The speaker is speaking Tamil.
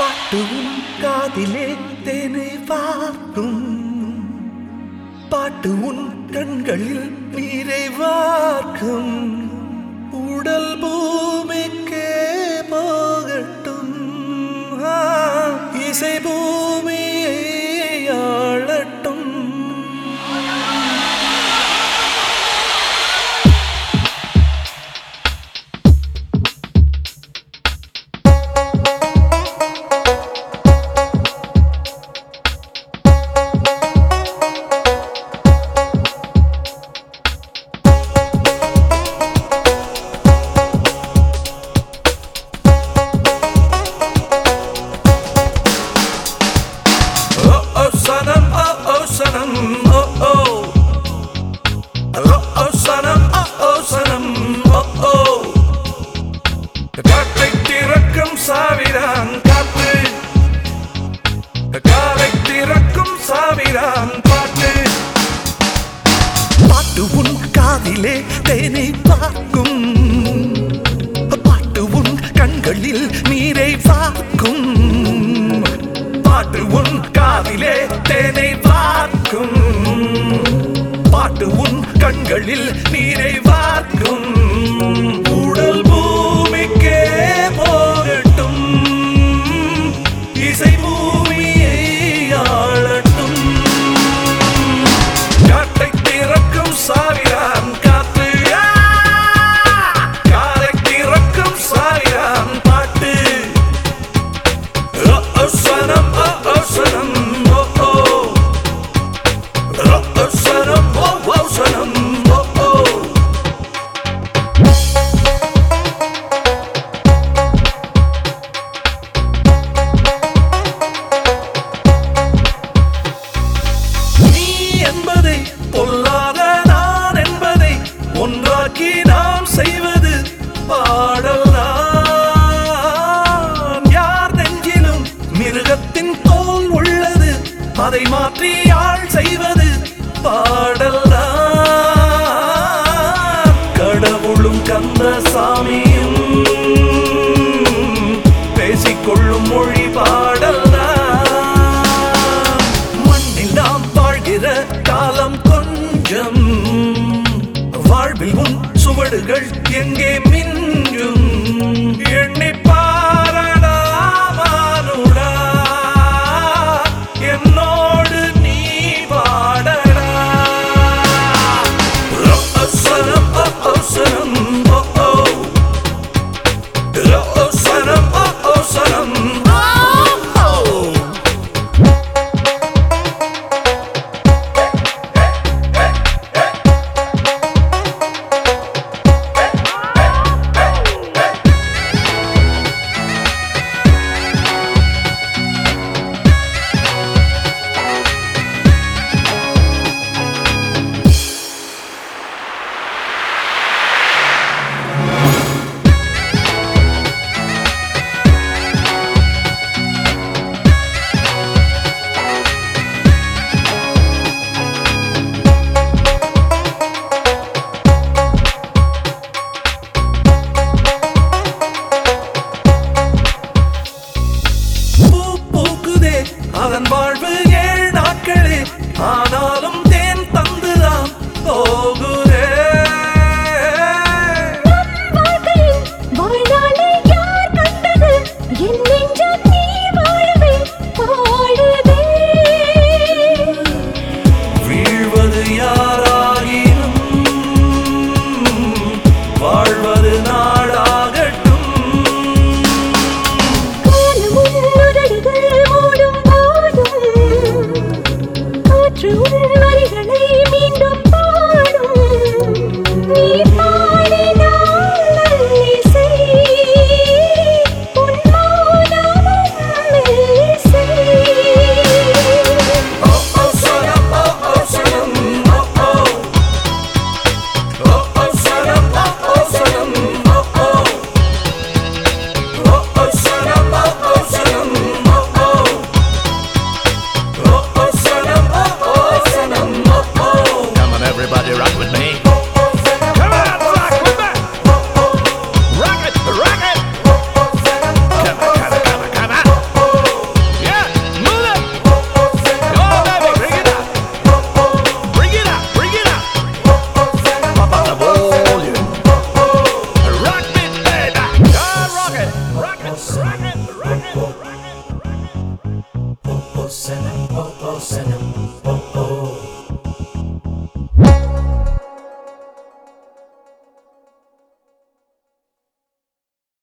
പാട്ടും കാതിലെ തേനെ പാർക്കും പാട്ട് ഉൻ കൺകളിൽ നിറവാക്കും ഉടൽ പോ திறக்கும் சாவிரான் காற்று காலை திறக்கும் சாவிரான் பாட்டு. பாட்டு உன் காதிலே தேனை பார்க்கும். பாட்டு உன் கண்களில் நீரை பார்க்கும். பாட்டு உன் காதிலே தேனை பார்க்கும். பாட்டு உன் கண்களில் நீரை பார்க்கும். oh, Senna, oh, oh, Senna, oh. oh.